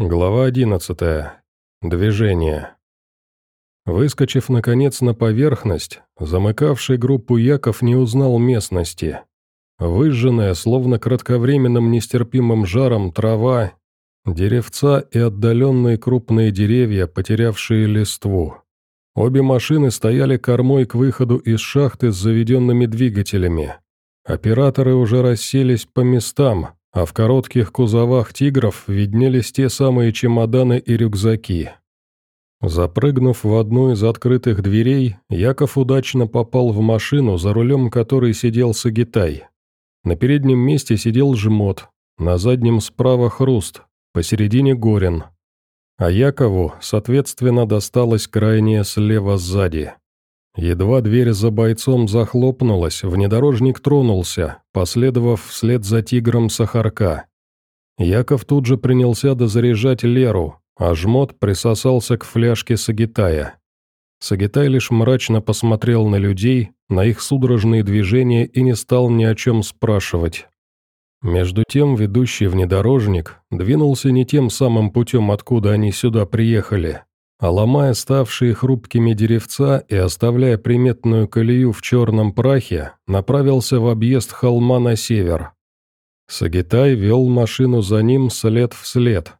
Глава 11. Движение. Выскочив, наконец, на поверхность, замыкавший группу Яков не узнал местности. Выжженная, словно кратковременным нестерпимым жаром, трава, деревца и отдаленные крупные деревья, потерявшие листву. Обе машины стояли кормой к выходу из шахты с заведенными двигателями. Операторы уже расселись по местам, а в коротких кузовах «Тигров» виднелись те самые чемоданы и рюкзаки. Запрыгнув в одну из открытых дверей, Яков удачно попал в машину, за рулем которой сидел Сагитай. На переднем месте сидел Жмот, на заднем справа Хруст, посередине Горин. А Якову, соответственно, досталось крайнее слева сзади. Едва дверь за бойцом захлопнулась, внедорожник тронулся, последовав вслед за тигром Сахарка. Яков тут же принялся дозаряжать Леру, а жмот присосался к фляжке Сагитая. Сагитай лишь мрачно посмотрел на людей, на их судорожные движения и не стал ни о чем спрашивать. Между тем ведущий внедорожник двинулся не тем самым путем, откуда они сюда приехали, а ломая ставшие хрупкими деревца и оставляя приметную колею в черном прахе, направился в объезд холма на север. Сагитай вел машину за ним след в след.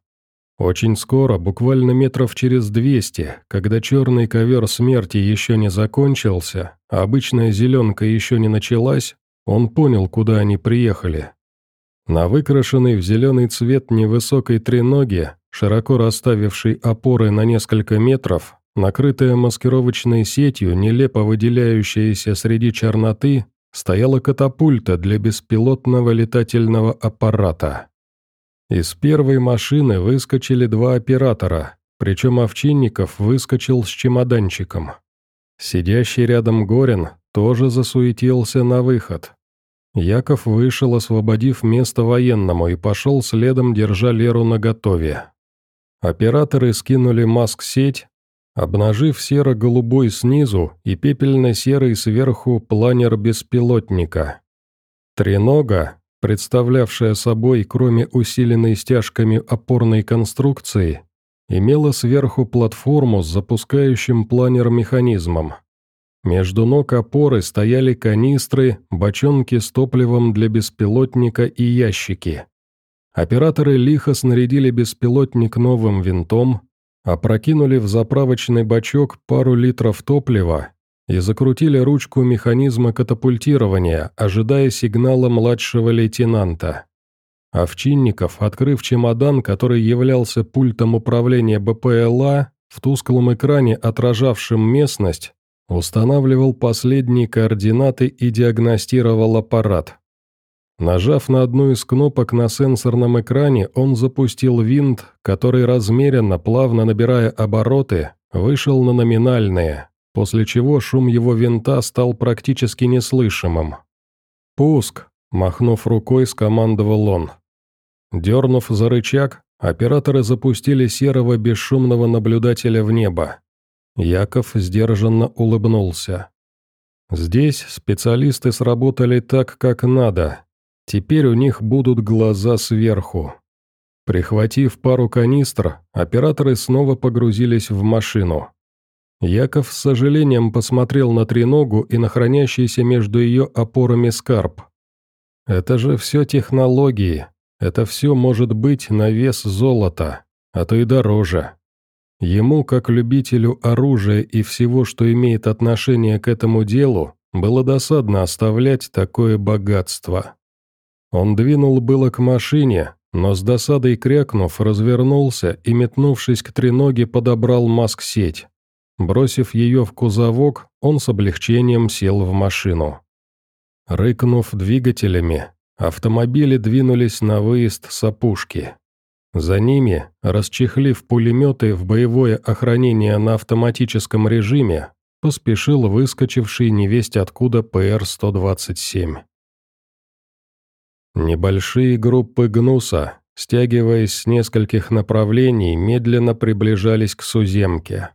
Очень скоро, буквально метров через двести, когда черный ковер смерти еще не закончился, а обычная зеленка еще не началась, он понял, куда они приехали. На выкрашенной в зеленый цвет невысокой треноге широко расставивший опоры на несколько метров, накрытая маскировочной сетью, нелепо выделяющаяся среди черноты, стояла катапульта для беспилотного летательного аппарата. Из первой машины выскочили два оператора, причем Овчинников выскочил с чемоданчиком. Сидящий рядом Горин тоже засуетился на выход. Яков вышел, освободив место военному, и пошел следом, держа Леру наготове. Операторы скинули маск-сеть, обнажив серо-голубой снизу и пепельно-серый сверху планер беспилотника. Тренога, представлявшая собой, кроме усиленной стяжками опорной конструкции, имела сверху платформу с запускающим планер-механизмом. Между ног опоры стояли канистры, бочонки с топливом для беспилотника и ящики. Операторы лихо снарядили беспилотник новым винтом, опрокинули в заправочный бачок пару литров топлива и закрутили ручку механизма катапультирования, ожидая сигнала младшего лейтенанта. Овчинников, открыв чемодан, который являлся пультом управления БПЛА, в тусклом экране, отражавшем местность, устанавливал последние координаты и диагностировал аппарат. Нажав на одну из кнопок на сенсорном экране, он запустил винт, который размеренно, плавно набирая обороты, вышел на номинальные, после чего шум его винта стал практически неслышимым. «Пуск!» – махнув рукой, скомандовал он. Дернув за рычаг, операторы запустили серого бесшумного наблюдателя в небо. Яков сдержанно улыбнулся. Здесь специалисты сработали так, как надо, Теперь у них будут глаза сверху. Прихватив пару канистр, операторы снова погрузились в машину. Яков с сожалением посмотрел на треногу и на хранящийся между ее опорами скарб. Это же все технологии, это все может быть на вес золота, а то и дороже. Ему, как любителю оружия и всего, что имеет отношение к этому делу, было досадно оставлять такое богатство. Он двинул было к машине, но с досадой крякнув, развернулся и, метнувшись к треноге, подобрал маск-сеть. Бросив ее в кузовок, он с облегчением сел в машину. Рыкнув двигателями, автомобили двинулись на выезд с опушки. За ними, расчехлив пулеметы в боевое охранение на автоматическом режиме, поспешил выскочивший невесть откуда ПР-127. Небольшие группы гнуса, стягиваясь с нескольких направлений, медленно приближались к Суземке.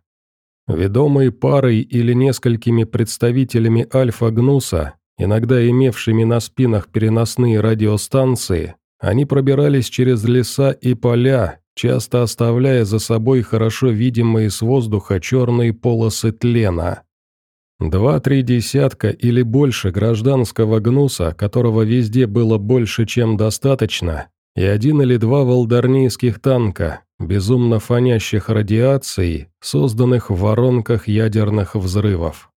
Ведомые парой или несколькими представителями альфа-гнуса, иногда имевшими на спинах переносные радиостанции, они пробирались через леса и поля, часто оставляя за собой хорошо видимые с воздуха черные полосы тлена. Два-три десятка или больше гражданского гнуса, которого везде было больше, чем достаточно, и один или два волдарнийских танка, безумно фонящих радиацией, созданных в воронках ядерных взрывов.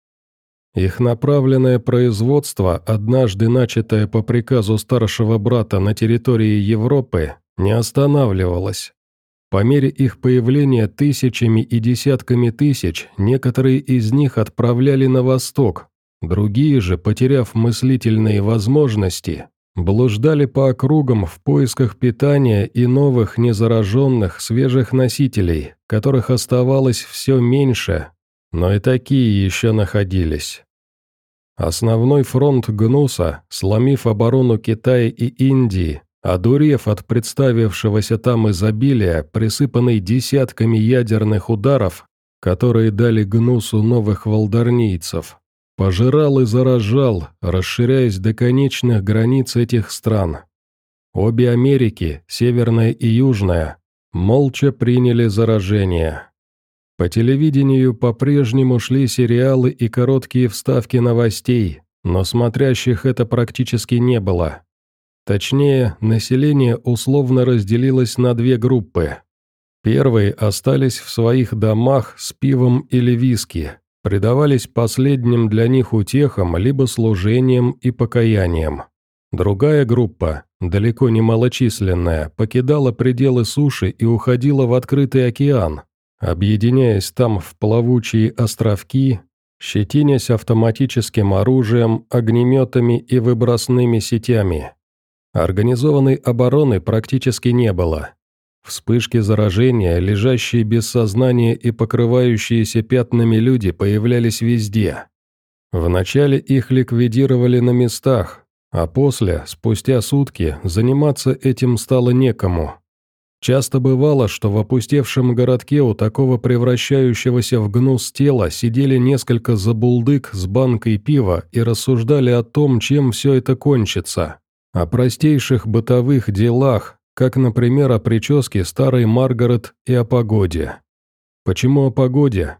Их направленное производство, однажды начатое по приказу старшего брата на территории Европы, не останавливалось. По мере их появления тысячами и десятками тысяч некоторые из них отправляли на восток, другие же, потеряв мыслительные возможности, блуждали по округам в поисках питания и новых незараженных свежих носителей, которых оставалось все меньше, но и такие еще находились. Основной фронт Гнуса, сломив оборону Китая и Индии, одурев от представившегося там изобилия, присыпанный десятками ядерных ударов, которые дали Гнусу новых волдарнийцев, Пожирал и заражал, расширяясь до конечных границ этих стран. Обе Америки, Северная и Южная, молча приняли заражение. По телевидению по-прежнему шли сериалы и короткие вставки новостей, но смотрящих это практически не было. Точнее, население условно разделилось на две группы. Первые остались в своих домах с пивом или виски, предавались последним для них утехам либо служением и покаянием. Другая группа, далеко не малочисленная, покидала пределы суши и уходила в открытый океан, объединяясь там в плавучие островки, щетинясь автоматическим оружием, огнеметами и выбросными сетями. Организованной обороны практически не было. Вспышки заражения, лежащие без сознания и покрывающиеся пятнами люди появлялись везде. Вначале их ликвидировали на местах, а после, спустя сутки, заниматься этим стало некому. Часто бывало, что в опустевшем городке у такого превращающегося в гнус тела сидели несколько забулдык с банкой пива и рассуждали о том, чем все это кончится, о простейших бытовых делах, как, например, о прическе старой Маргарет и о погоде. Почему о погоде?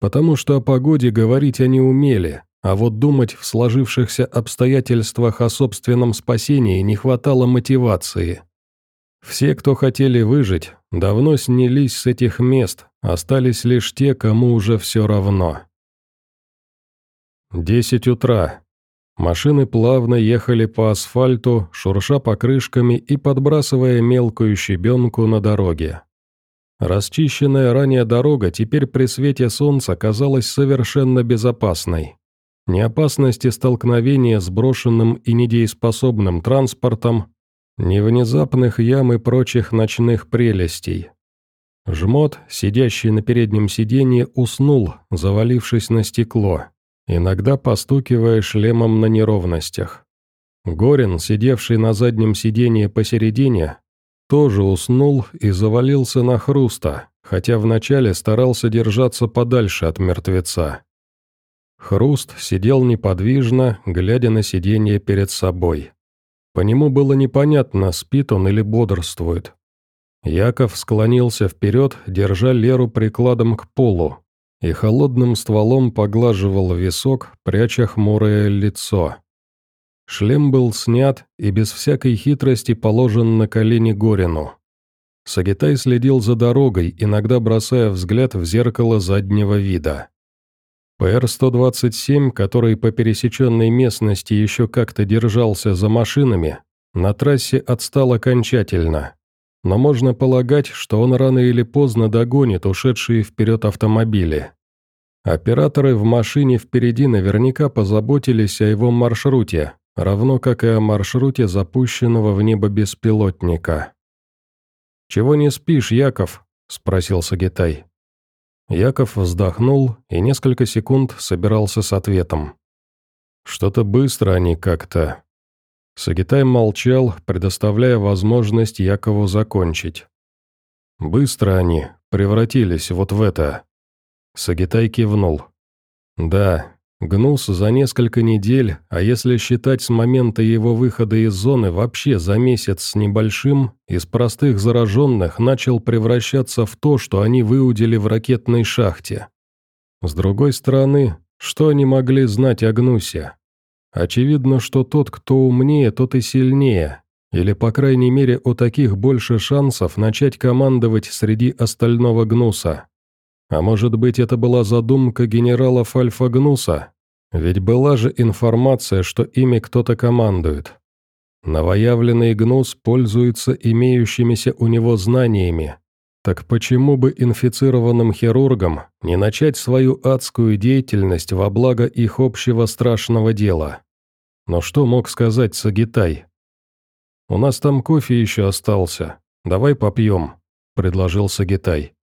Потому что о погоде говорить они умели, а вот думать в сложившихся обстоятельствах о собственном спасении не хватало мотивации. Все, кто хотели выжить, давно снялись с этих мест, остались лишь те, кому уже все равно. Десять утра. Машины плавно ехали по асфальту, шурша покрышками и подбрасывая мелкую щебенку на дороге. Расчищенная ранее дорога теперь при свете солнца казалась совершенно безопасной. Ни опасности столкновения с брошенным и недееспособным транспортом, ни внезапных ям и прочих ночных прелестей. Жмот, сидящий на переднем сиденье, уснул, завалившись на стекло иногда постукивая шлемом на неровностях. Горин, сидевший на заднем сиденье посередине, тоже уснул и завалился на хруста, хотя вначале старался держаться подальше от мертвеца. Хруст сидел неподвижно, глядя на сиденье перед собой. По нему было непонятно, спит он или бодрствует. Яков склонился вперед, держа Леру прикладом к полу, и холодным стволом поглаживал висок, пряча хмурое лицо. Шлем был снят и без всякой хитрости положен на колени Горину. Сагитай следил за дорогой, иногда бросая взгляд в зеркало заднего вида. ПР-127, который по пересеченной местности еще как-то держался за машинами, на трассе отстал окончательно но можно полагать, что он рано или поздно догонит ушедшие вперед автомобили. Операторы в машине впереди наверняка позаботились о его маршруте, равно как и о маршруте запущенного в небо беспилотника. «Чего не спишь, Яков?» – спросил Сагитай. Яков вздохнул и несколько секунд собирался с ответом. «Что-то быстро они как-то. Сагитай молчал, предоставляя возможность Якову закончить. «Быстро они превратились вот в это». Сагитай кивнул. «Да, Гнус за несколько недель, а если считать с момента его выхода из зоны вообще за месяц с небольшим, из простых зараженных начал превращаться в то, что они выудили в ракетной шахте. С другой стороны, что они могли знать о Гнусе? Очевидно, что тот, кто умнее, тот и сильнее, или, по крайней мере, у таких больше шансов начать командовать среди остального Гнуса. А может быть, это была задумка генералов Альфа-Гнуса? Ведь была же информация, что ими кто-то командует. Новоявленный Гнус пользуется имеющимися у него знаниями. Так почему бы инфицированным хирургам не начать свою адскую деятельность во благо их общего страшного дела? Но что мог сказать Сагитай? «У нас там кофе еще остался. Давай попьем», — предложил Сагитай.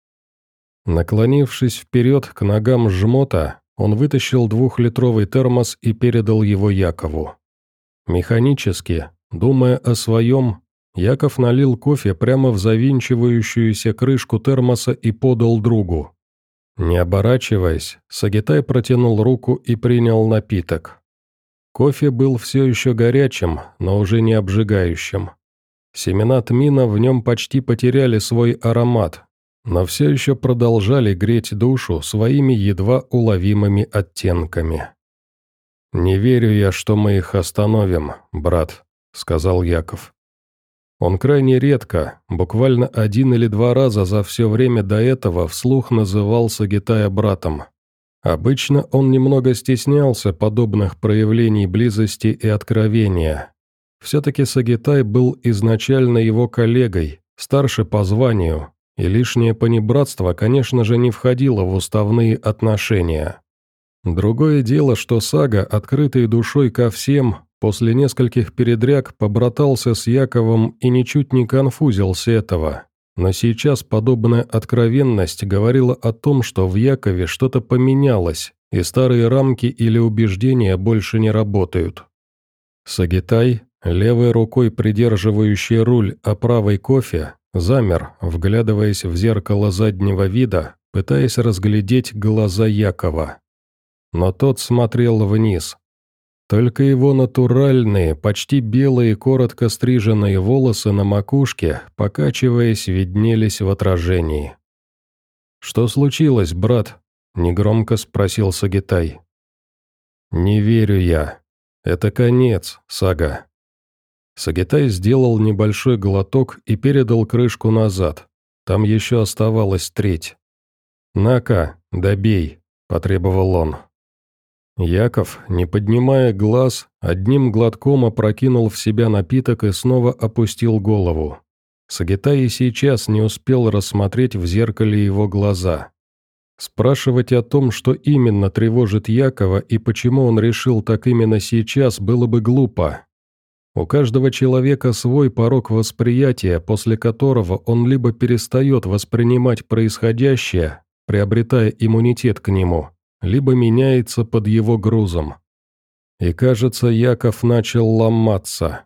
Наклонившись вперед к ногам жмота, он вытащил двухлитровый термос и передал его Якову. Механически, думая о своем, Яков налил кофе прямо в завинчивающуюся крышку термоса и подал другу. Не оборачиваясь, Сагитай протянул руку и принял напиток. Кофе был все еще горячим, но уже не обжигающим. Семена тмина в нем почти потеряли свой аромат, но все еще продолжали греть душу своими едва уловимыми оттенками. «Не верю я, что мы их остановим, брат», — сказал Яков. Он крайне редко, буквально один или два раза за все время до этого вслух называл Сагитая братом. Обычно он немного стеснялся подобных проявлений близости и откровения. Все-таки Сагитай был изначально его коллегой, старше по званию, и лишнее понебратство, конечно же, не входило в уставные отношения. Другое дело, что Сага, открытой душой ко всем, после нескольких передряг побратался с Яковом и ничуть не конфузился этого. Но сейчас подобная откровенность говорила о том, что в Якове что-то поменялось, и старые рамки или убеждения больше не работают. Сагитай, левой рукой придерживающий руль, а правой кофе, Замер, вглядываясь в зеркало заднего вида, пытаясь разглядеть глаза Якова. Но тот смотрел вниз. Только его натуральные, почти белые, коротко стриженные волосы на макушке, покачиваясь, виднелись в отражении. «Что случилось, брат?» — негромко спросил Сагитай. «Не верю я. Это конец, Сага. Сагитай сделал небольшой глоток и передал крышку назад. Там еще оставалась треть. «На-ка, добей», — потребовал он. Яков, не поднимая глаз, одним глотком опрокинул в себя напиток и снова опустил голову. Сагитай и сейчас не успел рассмотреть в зеркале его глаза. Спрашивать о том, что именно тревожит Якова и почему он решил так именно сейчас, было бы глупо. У каждого человека свой порог восприятия, после которого он либо перестает воспринимать происходящее, приобретая иммунитет к нему, либо меняется под его грузом. И кажется, Яков начал ломаться.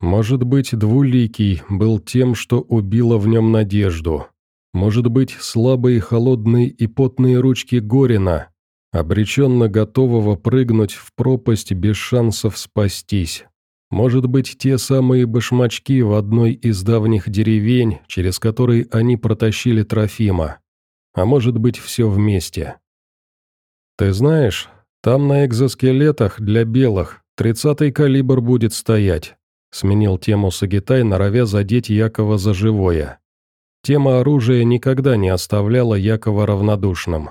Может быть, Двуликий был тем, что убило в нем надежду. Может быть, слабые холодные и потные ручки Горина, обреченно готового прыгнуть в пропасть без шансов спастись. Может быть, те самые башмачки в одной из давних деревень, через которые они протащили Трофима. А может быть, все вместе. Ты знаешь, там на экзоскелетах для белых тридцатый калибр будет стоять. Сменил тему Сагитай, норовя задеть Якова за живое. Тема оружия никогда не оставляла Якова равнодушным.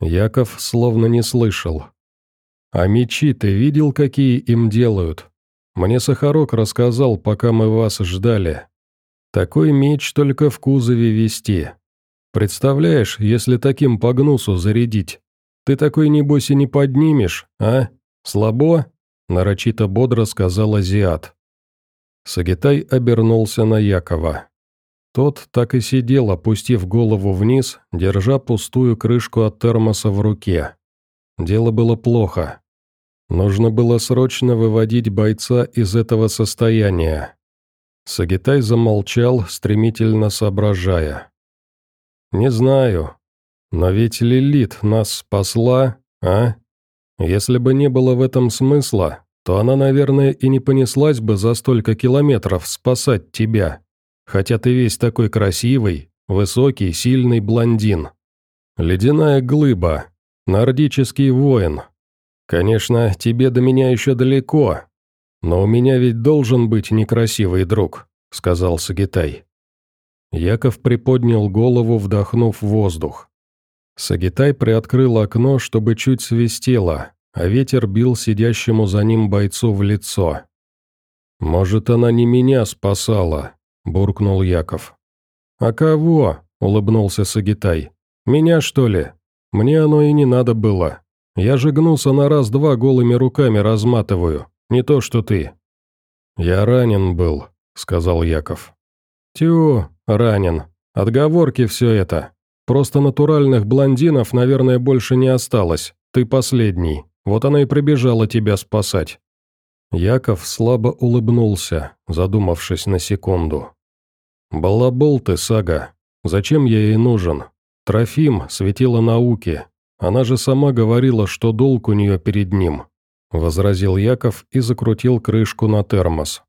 Яков словно не слышал. «А мечи ты видел, какие им делают? Мне Сахарок рассказал, пока мы вас ждали. Такой меч только в кузове вести. Представляешь, если таким по гнусу зарядить? Ты такой, небось, и не поднимешь, а? Слабо?» Нарочито бодро сказал азиат. Сагитай обернулся на Якова. Тот так и сидел, опустив голову вниз, держа пустую крышку от термоса в руке. Дело было плохо. Нужно было срочно выводить бойца из этого состояния. Сагитай замолчал, стремительно соображая. «Не знаю. Но ведь Лилит нас спасла, а? Если бы не было в этом смысла, то она, наверное, и не понеслась бы за столько километров спасать тебя. Хотя ты весь такой красивый, высокий, сильный блондин. Ледяная глыба, нордический воин. Конечно, тебе до меня еще далеко, но у меня ведь должен быть некрасивый друг», — сказал Сагитай. Яков приподнял голову, вдохнув воздух. Сагитай приоткрыл окно, чтобы чуть свистело, а ветер бил сидящему за ним бойцу в лицо. «Может, она не меня спасала», — буркнул Яков. «А кого?» — улыбнулся Сагитай. «Меня, что ли? Мне оно и не надо было. Я же гнулся на раз-два голыми руками разматываю, не то что ты». «Я ранен был», — сказал Яков. «Тю, ранен. Отговорки все это. Просто натуральных блондинов, наверное, больше не осталось. Ты последний. Вот она и прибежала тебя спасать». Яков слабо улыбнулся, задумавшись на секунду. «Балабол ты, Сага. Зачем я ей нужен? Трофим светила науки. Она же сама говорила, что долг у нее перед ним», — возразил Яков и закрутил крышку на термос.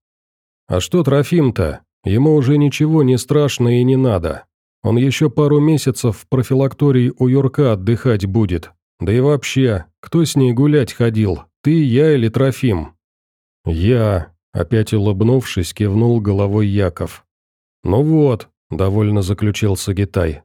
«А что Трофим-то? Ему уже ничего не страшно и не надо. Он еще пару месяцев в профилактории у Юрка отдыхать будет. Да и вообще, кто с ней гулять ходил, ты, я или Трофим?» «Я», — опять улыбнувшись, кивнул головой Яков. «Ну вот», — довольно заключил Сагитай.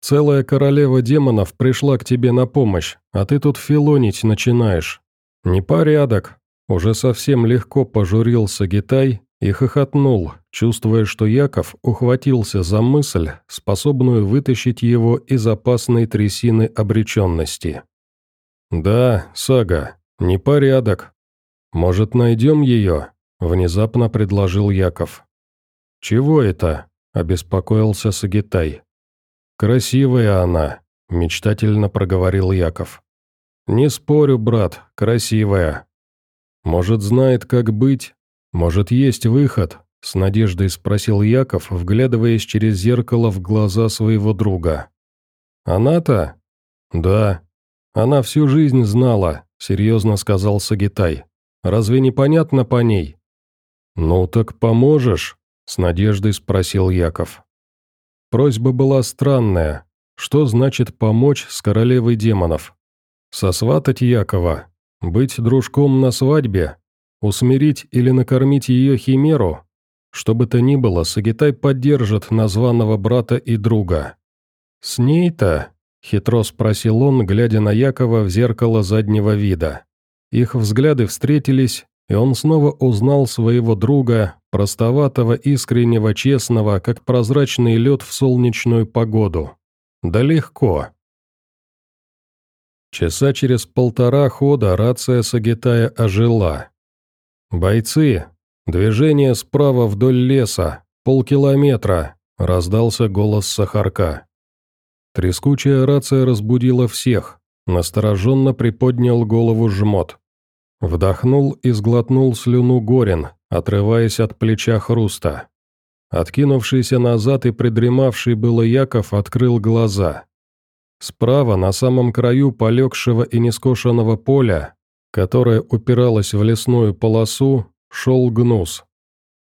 «Целая королева демонов пришла к тебе на помощь, а ты тут филонить начинаешь. Непорядок». Уже совсем легко пожурил Сагитай и хохотнул, чувствуя, что Яков ухватился за мысль, способную вытащить его из опасной трясины обреченности. «Да, Сага, непорядок. Может, найдем ее?» – внезапно предложил Яков. «Чего это?» – обеспокоился Сагитай. «Красивая она», – мечтательно проговорил Яков. «Не спорю, брат, красивая. Может, знает, как быть? Может, есть выход?» – с надеждой спросил Яков, вглядываясь через зеркало в глаза своего друга. «Она-то?» «Да. Она всю жизнь знала», – серьезно сказал Сагитай. «Разве непонятно по ней?» «Ну так поможешь?» С надеждой спросил Яков. Просьба была странная. Что значит помочь с королевой демонов? Сосватать Якова? Быть дружком на свадьбе? Усмирить или накормить ее химеру? Что бы то ни было, Сагитай поддержит названного брата и друга. «С ней-то?» — хитро спросил он, глядя на Якова в зеркало заднего вида. Их взгляды встретились, и он снова узнал своего друга, простоватого, искреннего, честного, как прозрачный лед в солнечную погоду. Да легко. Часа через полтора хода рация Сагитая ожила. «Бойцы! Движение справа вдоль леса, полкилометра!» – раздался голос Сахарка. Трескучая рация разбудила всех. Настороженно приподнял голову жмот. Вдохнул и сглотнул слюну Горин, отрываясь от плеча хруста. Откинувшийся назад и придремавший было Яков открыл глаза. Справа, на самом краю полегшего и нескошенного поля, которое упиралось в лесную полосу, шел гнус.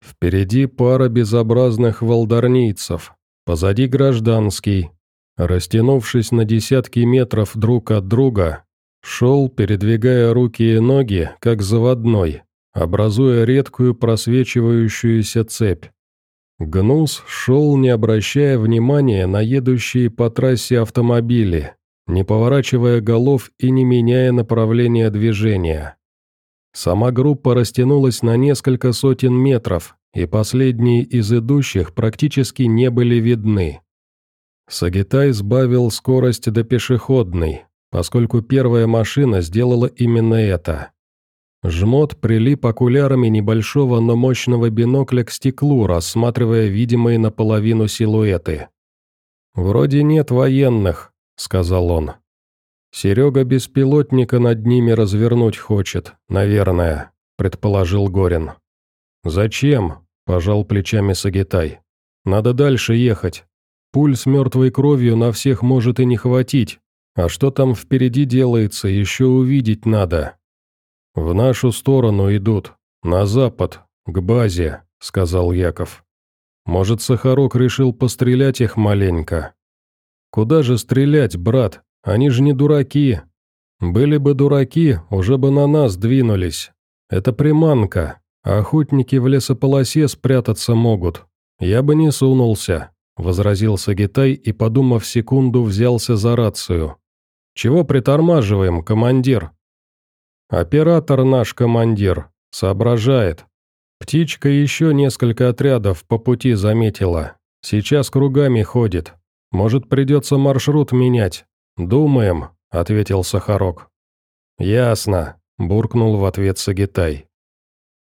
Впереди пара безобразных волдарнийцев, позади гражданский. Растянувшись на десятки метров друг от друга, Шел, передвигая руки и ноги, как заводной, образуя редкую просвечивающуюся цепь. Гнус шел, не обращая внимания на едущие по трассе автомобили, не поворачивая голов и не меняя направления движения. Сама группа растянулась на несколько сотен метров, и последние из идущих практически не были видны. Сагитай сбавил скорость до пешеходной, поскольку первая машина сделала именно это. Жмот прилип окулярами небольшого, но мощного бинокля к стеклу, рассматривая видимые наполовину силуэты. «Вроде нет военных», — сказал он. «Серега беспилотника над ними развернуть хочет, наверное», — предположил Горин. «Зачем?» – пожал плечами Сагитай. «Надо дальше ехать. Пуль с мертвой кровью на всех может и не хватить, А что там впереди делается, еще увидеть надо». «В нашу сторону идут, на запад, к базе», — сказал Яков. «Может, Сахарок решил пострелять их маленько?» «Куда же стрелять, брат? Они же не дураки. Были бы дураки, уже бы на нас двинулись. Это приманка, а охотники в лесополосе спрятаться могут. Я бы не сунулся», — возразил Сагитай и, подумав секунду, взялся за рацию. «Чего притормаживаем, командир?» «Оператор наш командир, соображает. Птичка еще несколько отрядов по пути заметила. Сейчас кругами ходит. Может, придется маршрут менять. Думаем», — ответил Сахарок. «Ясно», — буркнул в ответ Сагитай.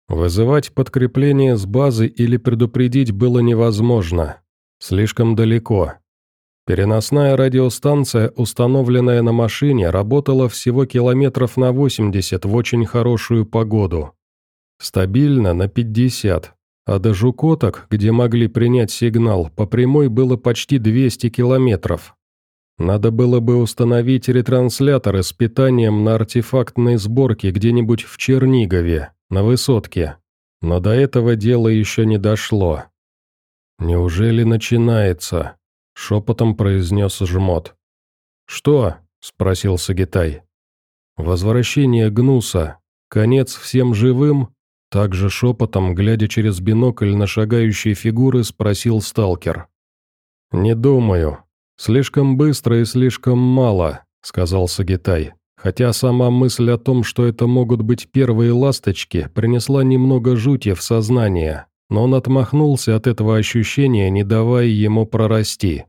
Вызывать подкрепление с базы или предупредить было невозможно. Слишком далеко. Переносная радиостанция, установленная на машине, работала всего километров на 80 в очень хорошую погоду. Стабильно на 50, а до Жукоток, где могли принять сигнал, по прямой было почти 200 километров. Надо было бы установить ретрансляторы с питанием на артефактной сборке где-нибудь в Чернигове, на высотке. Но до этого дело еще не дошло. «Неужели начинается?» — шепотом произнес жмот. «Что?» — спросил Сагитай. «Возвращение Гнуса. Конец всем живым?» Также шепотом, глядя через бинокль на шагающие фигуры, спросил сталкер. «Не думаю. Слишком быстро и слишком мало», — сказал Сагитай. Хотя сама мысль о том, что это могут быть первые ласточки, принесла немного жути в сознание, но он отмахнулся от этого ощущения, не давая ему прорасти.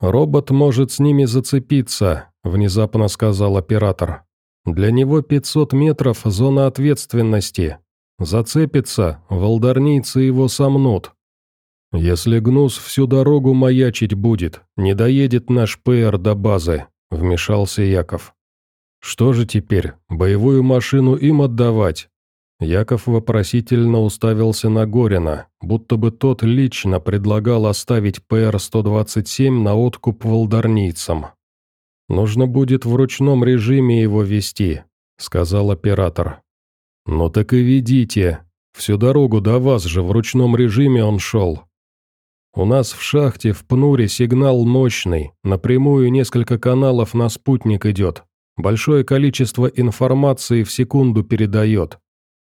«Робот может с ними зацепиться», — внезапно сказал оператор. «Для него 500 метров — зона ответственности, Зацепится, волдарнийцы его сомнут. Если Гнус всю дорогу маячить будет, не доедет наш ПР до базы», — вмешался Яков. «Что же теперь, боевую машину им отдавать?» Яков вопросительно уставился на Горина, будто бы тот лично предлагал оставить ПР-127 на откуп волдарнийцам. «Нужно будет в ручном режиме его вести», — сказал оператор. «Ну так и ведите. Всю дорогу до вас же в ручном режиме он шел. У нас в шахте в Пнуре сигнал мощный, напрямую несколько каналов на спутник идет. Большое количество информации в секунду передает.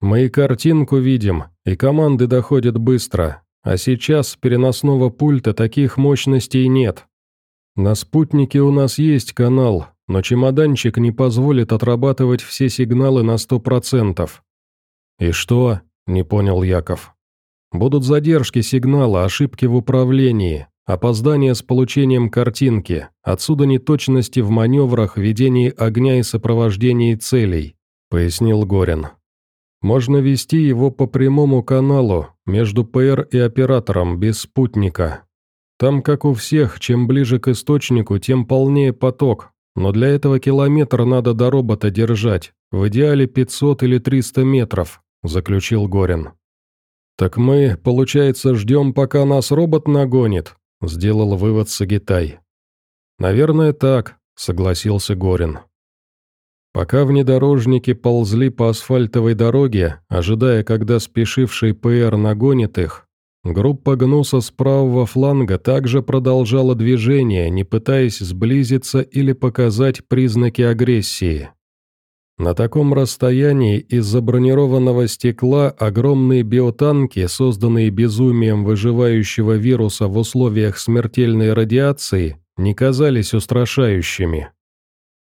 Мы и картинку видим, и команды доходят быстро, а сейчас переносного пульта таких мощностей нет. На спутнике у нас есть канал, но чемоданчик не позволит отрабатывать все сигналы на сто процентов. «И что?» – не понял Яков. «Будут задержки сигнала, ошибки в управлении, опоздание с получением картинки, отсюда неточности в маневрах, ведении огня и сопровождении целей», – пояснил Горин. «Можно вести его по прямому каналу, между ПР и оператором, без спутника. Там, как у всех, чем ближе к источнику, тем полнее поток, но для этого километр надо до робота держать, в идеале 500 или 300 метров, – заключил Горин. «Так мы, получается, ждем, пока нас робот нагонит», – сделал вывод Сагитай. «Наверное, так», – согласился Горин. Пока внедорожники ползли по асфальтовой дороге, ожидая, когда спешивший ПР нагонит их, группа Гнуса с правого фланга также продолжала движение, не пытаясь сблизиться или показать признаки агрессии. На таком расстоянии из-за бронированного стекла огромные биотанки, созданные безумием выживающего вируса в условиях смертельной радиации, не казались устрашающими.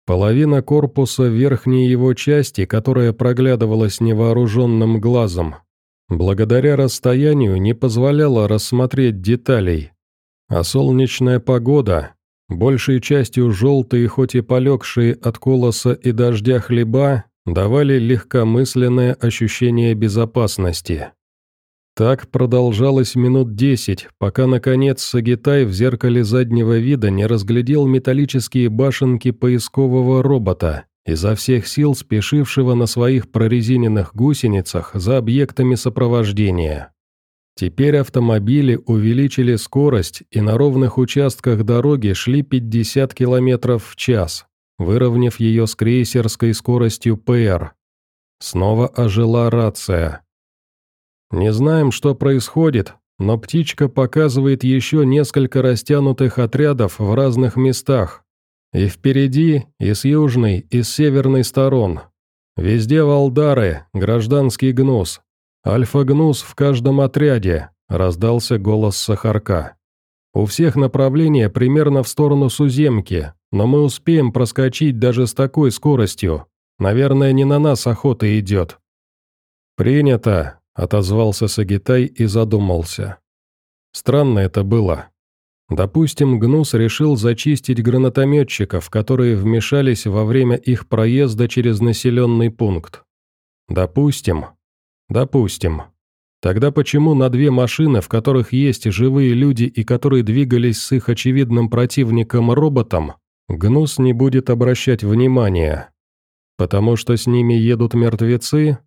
Половина корпуса верхней его части, которая проглядывалась невооруженным глазом, благодаря расстоянию не позволяла рассмотреть деталей. А солнечная погода, большей частью желтые, хоть и полегшие от колоса и дождя хлеба, давали легкомысленное ощущение безопасности. Так продолжалось минут десять, пока, наконец, Сагитай в зеркале заднего вида не разглядел металлические башенки поискового робота, изо всех сил спешившего на своих прорезиненных гусеницах за объектами сопровождения. Теперь автомобили увеличили скорость и на ровных участках дороги шли 50 км в час, выровняв ее с крейсерской скоростью ПР. Снова ожила рация. Не знаем, что происходит, но птичка показывает еще несколько растянутых отрядов в разных местах. И впереди, и с южной, и с северной сторон. Везде валдары, гражданский гнус. Альфа-гнус в каждом отряде, раздался голос Сахарка. У всех направление примерно в сторону Суземки, но мы успеем проскочить даже с такой скоростью. Наверное, не на нас охота идет. Принято, отозвался Сагитай и задумался. Странно это было. Допустим, Гнус решил зачистить гранатометчиков, которые вмешались во время их проезда через населенный пункт. Допустим. Допустим. Тогда почему на две машины, в которых есть живые люди и которые двигались с их очевидным противником-роботом, Гнус не будет обращать внимания? Потому что с ними едут мертвецы?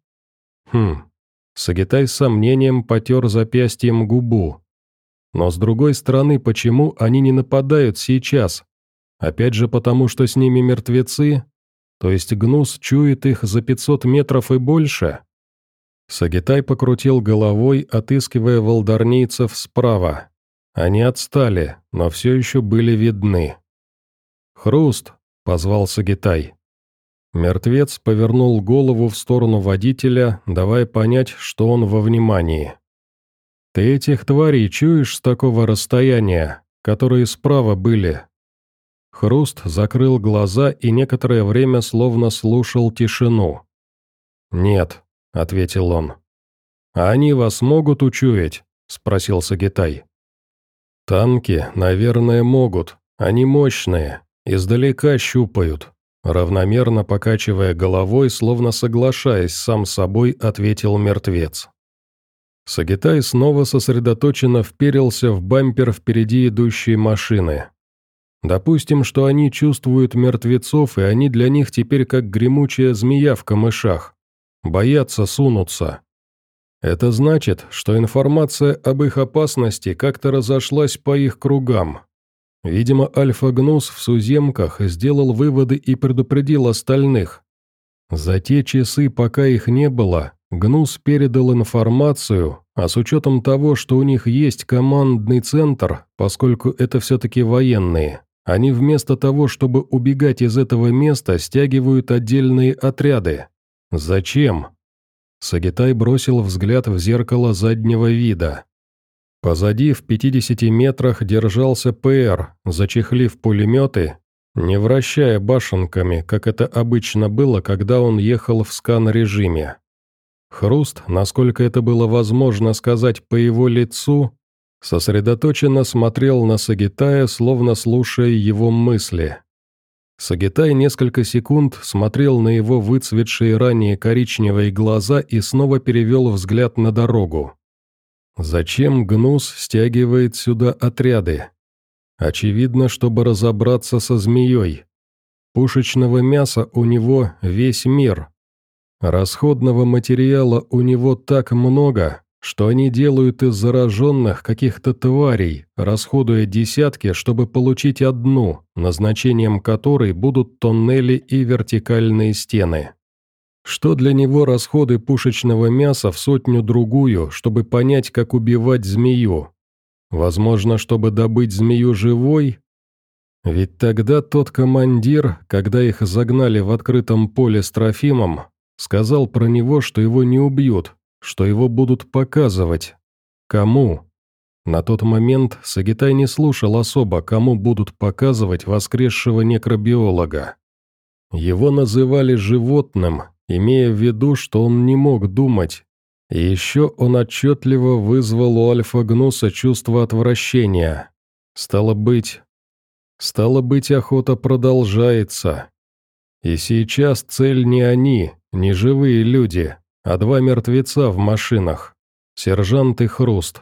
Хм, Сагитай с сомнением потер запястьем губу. Но с другой стороны, почему они не нападают сейчас? Опять же потому, что с ними мертвецы? То есть Гнус чует их за 500 метров и больше? Сагитай покрутил головой, отыскивая волдарнийцев справа. Они отстали, но все еще были видны. «Хруст!» — позвал Сагитай. Мертвец повернул голову в сторону водителя, давая понять, что он во внимании. «Ты этих тварей чуешь с такого расстояния, которые справа были?» Хруст закрыл глаза и некоторое время словно слушал тишину. «Нет», — ответил он. «А они вас могут учуять?» — спросил Сагитай. «Танки, наверное, могут. Они мощные, издалека щупают. Равномерно покачивая головой, словно соглашаясь сам собой, ответил мертвец. Сагитай снова сосредоточенно вперился в бампер впереди идущей машины. Допустим, что они чувствуют мертвецов, и они для них теперь как гремучая змея в камышах. Боятся сунуться. Это значит, что информация об их опасности как-то разошлась по их кругам. Видимо, Альфа-Гнус в суземках сделал выводы и предупредил остальных. За те часы, пока их не было, Гнус передал информацию, а с учетом того, что у них есть командный центр, поскольку это все-таки военные, они вместо того, чтобы убегать из этого места, стягивают отдельные отряды. Зачем? Сагитай бросил взгляд в зеркало заднего вида. Позади в 50 метрах держался ПР, зачехлив пулеметы, не вращая башенками, как это обычно было, когда он ехал в скан-режиме. Хруст, насколько это было возможно сказать по его лицу, сосредоточенно смотрел на Сагитая, словно слушая его мысли. Сагитай несколько секунд смотрел на его выцветшие ранее коричневые глаза и снова перевел взгляд на дорогу. Зачем Гнус стягивает сюда отряды? Очевидно, чтобы разобраться со змеей. Пушечного мяса у него весь мир. Расходного материала у него так много, что они делают из зараженных каких-то тварей, расходуя десятки, чтобы получить одну, назначением которой будут тоннели и вертикальные стены. Что для него расходы пушечного мяса в сотню-другую, чтобы понять, как убивать змею? Возможно, чтобы добыть змею живой? Ведь тогда тот командир, когда их загнали в открытом поле с Трофимом, сказал про него, что его не убьют, что его будут показывать. Кому? На тот момент Сагитай не слушал особо, кому будут показывать воскресшего некробиолога. Его называли животным, имея в виду, что он не мог думать. Еще он отчетливо вызвал у Альфа-Гнуса чувство отвращения. Стало быть... Стало быть, охота продолжается. И сейчас цель не они, не живые люди, а два мертвеца в машинах. Сержант и Хруст.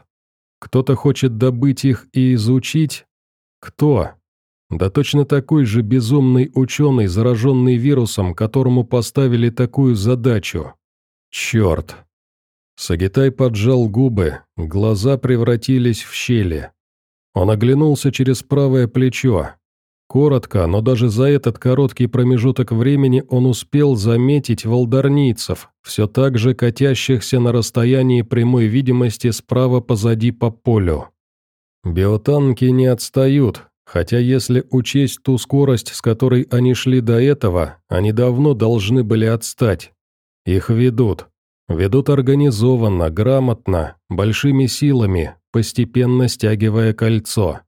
Кто-то хочет добыть их и изучить? Кто? Да точно такой же безумный ученый, зараженный вирусом, которому поставили такую задачу. Черт. Сагитай поджал губы, глаза превратились в щели. Он оглянулся через правое плечо. Коротко, но даже за этот короткий промежуток времени он успел заметить волдарнийцев, все так же катящихся на расстоянии прямой видимости справа позади по полю. Биотанки не отстают, хотя если учесть ту скорость, с которой они шли до этого, они давно должны были отстать. Их ведут. Ведут организованно, грамотно, большими силами, постепенно стягивая кольцо.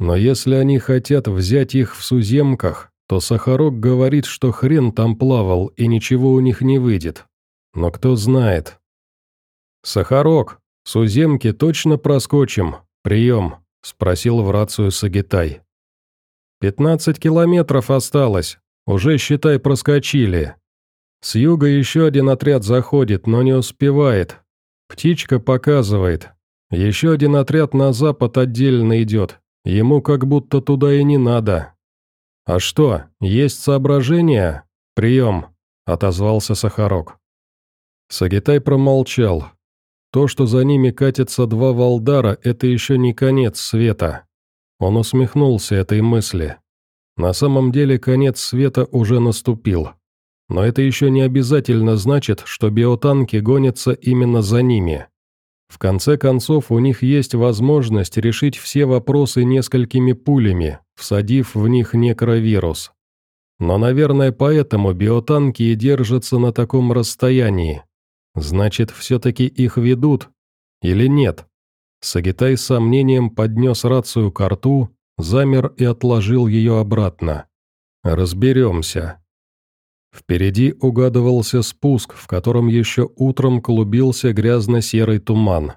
Но если они хотят взять их в суземках, то Сахарок говорит, что хрен там плавал и ничего у них не выйдет. Но кто знает. «Сахарок, суземки точно проскочим. Прием», — спросил в рацию Сагитай. «Пятнадцать километров осталось. Уже, считай, проскочили. С юга еще один отряд заходит, но не успевает. Птичка показывает. Еще один отряд на запад отдельно идет. Ему как будто туда и не надо. «А что, есть соображения?» «Прием», — отозвался Сахарок. Сагитай промолчал. То, что за ними катятся два Валдара, это еще не конец света. Он усмехнулся этой мысли. На самом деле конец света уже наступил. Но это еще не обязательно значит, что биотанки гонятся именно за ними. В конце концов, у них есть возможность решить все вопросы несколькими пулями, всадив в них некровирус. Но, наверное, поэтому биотанки и держатся на таком расстоянии. Значит, все-таки их ведут? Или нет? Сагитай с сомнением поднес рацию к рту, замер и отложил ее обратно. «Разберемся», Впереди угадывался спуск, в котором еще утром клубился грязно-серый туман.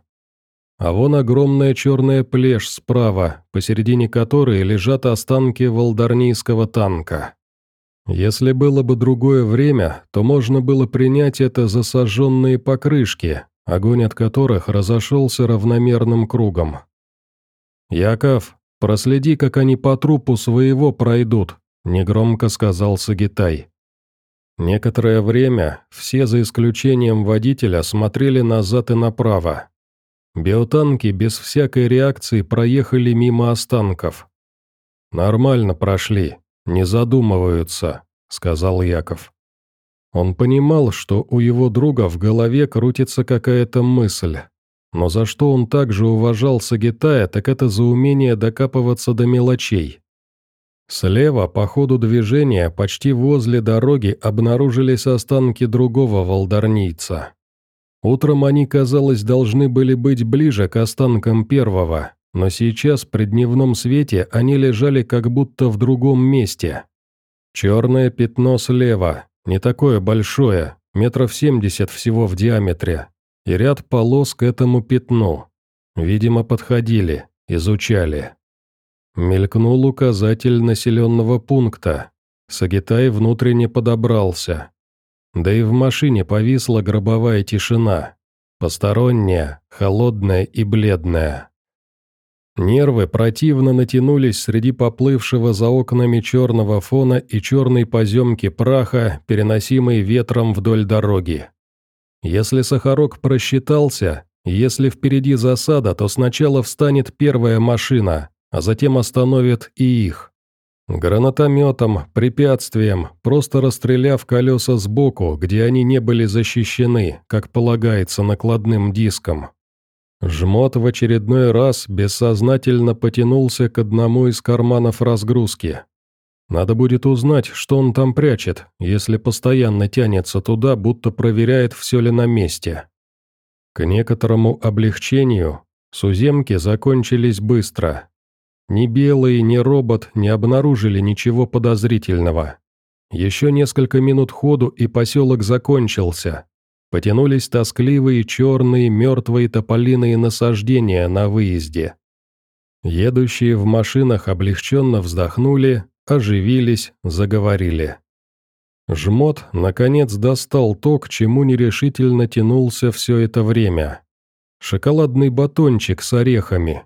А вон огромная черная плешь справа, посередине которой лежат останки волдарнийского танка. Если было бы другое время, то можно было принять это за сожженные покрышки, огонь от которых разошелся равномерным кругом. «Яков, проследи, как они по трупу своего пройдут», — негромко сказал Сагитай. Некоторое время все, за исключением водителя, смотрели назад и направо. Биотанки без всякой реакции проехали мимо останков. «Нормально прошли, не задумываются», — сказал Яков. Он понимал, что у его друга в голове крутится какая-то мысль. Но за что он также уважал Сагитая, так это за умение докапываться до мелочей. Слева, по ходу движения, почти возле дороги обнаружились останки другого волдарнийца. Утром они, казалось, должны были быть ближе к останкам первого, но сейчас при дневном свете они лежали как будто в другом месте. Черное пятно слева, не такое большое, метров семьдесят всего в диаметре, и ряд полос к этому пятну. Видимо, подходили, изучали. Мелькнул указатель населенного пункта. Сагитай внутренне подобрался. Да и в машине повисла гробовая тишина. Посторонняя, холодная и бледная. Нервы противно натянулись среди поплывшего за окнами черного фона и черной поземки праха, переносимой ветром вдоль дороги. Если Сахарок просчитался, если впереди засада, то сначала встанет первая машина, а затем остановят и их. Гранатометом, препятствием, просто расстреляв колеса сбоку, где они не были защищены, как полагается накладным диском. Жмот в очередной раз бессознательно потянулся к одному из карманов разгрузки. Надо будет узнать, что он там прячет, если постоянно тянется туда, будто проверяет, все ли на месте. К некоторому облегчению суземки закончились быстро, ни Белый, ни робот не обнаружили ничего подозрительного. Еще несколько минут ходу, и поселок закончился. Потянулись тоскливые черные мертвые тополиные насаждения на выезде. Едущие в машинах облегченно вздохнули, оживились, заговорили. Жмот, наконец, достал то, к чему нерешительно тянулся все это время. Шоколадный батончик с орехами,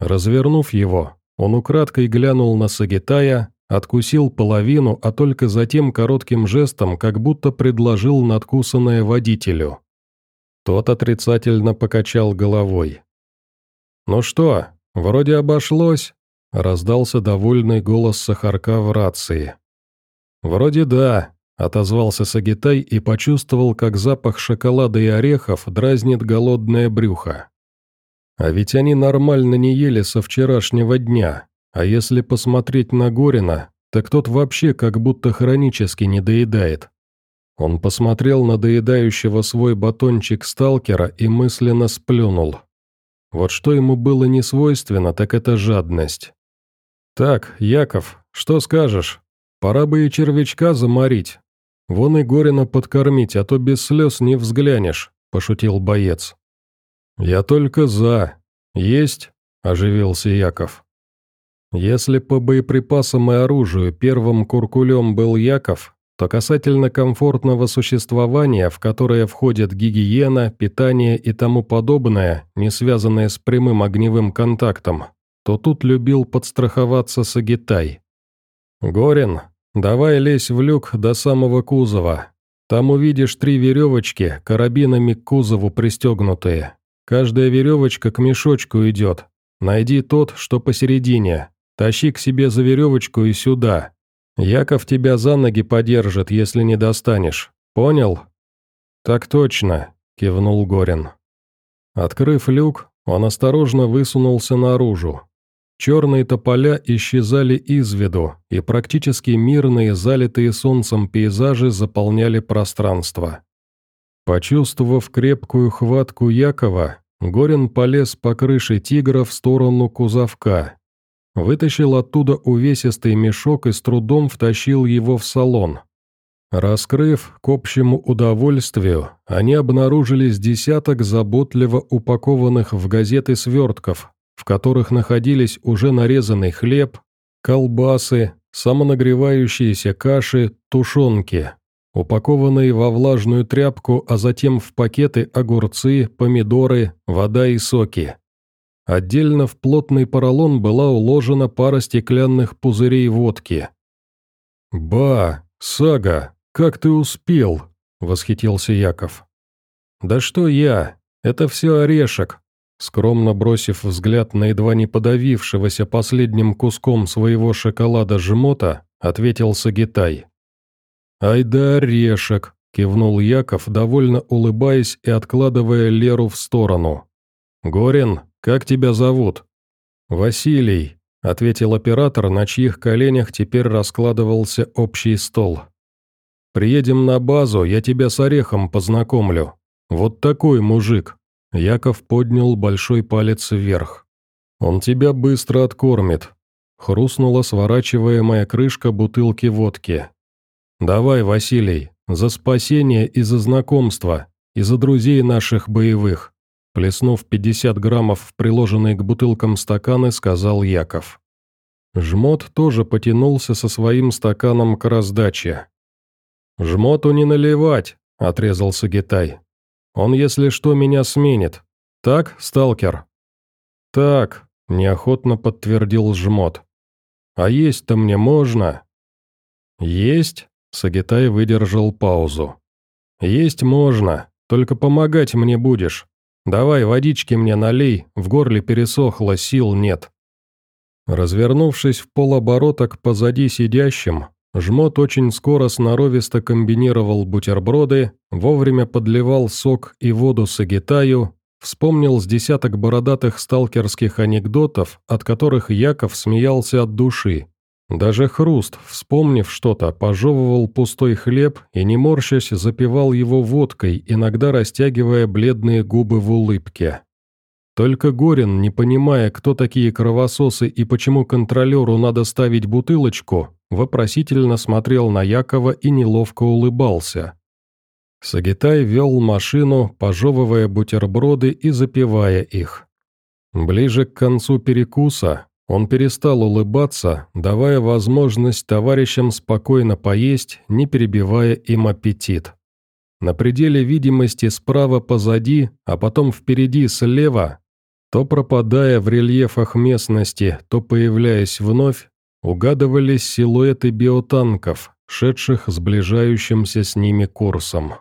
Развернув его, он украдкой глянул на Сагитая, откусил половину, а только затем коротким жестом как будто предложил надкусанное водителю. Тот отрицательно покачал головой. «Ну что, вроде обошлось?» — раздался довольный голос Сахарка в рации. «Вроде да», — отозвался Сагитай и почувствовал, как запах шоколада и орехов дразнит голодное брюхо. А ведь они нормально не ели со вчерашнего дня, а если посмотреть на Горина, так тот вообще как будто хронически не доедает. Он посмотрел на доедающего свой батончик сталкера и мысленно сплюнул. Вот что ему было не свойственно, так это жадность. «Так, Яков, что скажешь? Пора бы и червячка заморить. Вон и Горина подкормить, а то без слез не взглянешь», – пошутил боец. «Я только за. Есть?» – оживился Яков. Если по боеприпасам и оружию первым куркулем был Яков, то касательно комфортного существования, в которое входят гигиена, питание и тому подобное, не связанное с прямым огневым контактом, то тут любил подстраховаться Сагитай. «Горин, давай лезь в люк до самого кузова. Там увидишь три веревочки, карабинами к кузову пристегнутые. Каждая веревочка к мешочку идет. Найди тот, что посередине. Тащи к себе за веревочку и сюда. Яков тебя за ноги подержит, если не достанешь. Понял?» «Так точно», — кивнул Горин. Открыв люк, он осторожно высунулся наружу. Черные тополя исчезали из виду, и практически мирные, залитые солнцем пейзажи заполняли пространство. Почувствовав крепкую хватку Якова, Горин полез по крыше тигра в сторону кузовка. Вытащил оттуда увесистый мешок и с трудом втащил его в салон. Раскрыв к общему удовольствию, они обнаружили с десяток заботливо упакованных в газеты свертков, в которых находились уже нарезанный хлеб, колбасы, самонагревающиеся каши, тушенки, упакованные во влажную тряпку, а затем в пакеты огурцы, помидоры, вода и соки. Отдельно в плотный поролон была уложена пара стеклянных пузырей водки. «Ба, Сага, как ты успел?» – восхитился Яков. «Да что я, это все орешек, Скромно бросив взгляд на едва не подавившегося последним куском своего шоколада жмота, ответил Сагитай. «Ай да орешек!» – кивнул Яков, довольно улыбаясь и откладывая Леру в сторону. «Горин, как тебя зовут?» «Василий», – ответил оператор, на чьих коленях теперь раскладывался общий стол. «Приедем на базу, я тебя с Орехом познакомлю. Вот такой мужик, Яков поднял большой палец вверх. «Он тебя быстро откормит», — хрустнула сворачиваемая крышка бутылки водки. «Давай, Василий, за спасение и за знакомство, и за друзей наших боевых», плеснув 50 граммов в приложенные к бутылкам стаканы, сказал Яков. Жмот тоже потянулся со своим стаканом к раздаче. «Жмоту не наливать», — отрезал Сагитай. Он, если что, меня сменит. Так, сталкер?» «Так», — неохотно подтвердил жмот. «А есть-то мне можно?» «Есть?» — Сагитай выдержал паузу. «Есть можно, только помогать мне будешь. Давай водички мне налей, в горле пересохло, сил нет». Развернувшись в полоборота к позади сидящим, Жмот очень скоро сноровисто комбинировал бутерброды, вовремя подливал сок и воду сагитаю, вспомнил с десяток бородатых сталкерских анекдотов, от которых Яков смеялся от души. Даже Хруст, вспомнив что-то, пожевывал пустой хлеб и, не морщась, запивал его водкой, иногда растягивая бледные губы в улыбке. Только Горин, не понимая, кто такие кровососы и почему контролеру надо ставить бутылочку, вопросительно смотрел на Якова и неловко улыбался. Сагитай вел машину, пожевывая бутерброды и запивая их. Ближе к концу перекуса он перестал улыбаться, давая возможность товарищам спокойно поесть, не перебивая им аппетит. На пределе видимости справа позади, а потом впереди слева, то пропадая в рельефах местности, то появляясь вновь, угадывались силуэты биотанков, шедших сближающимся с ними курсом.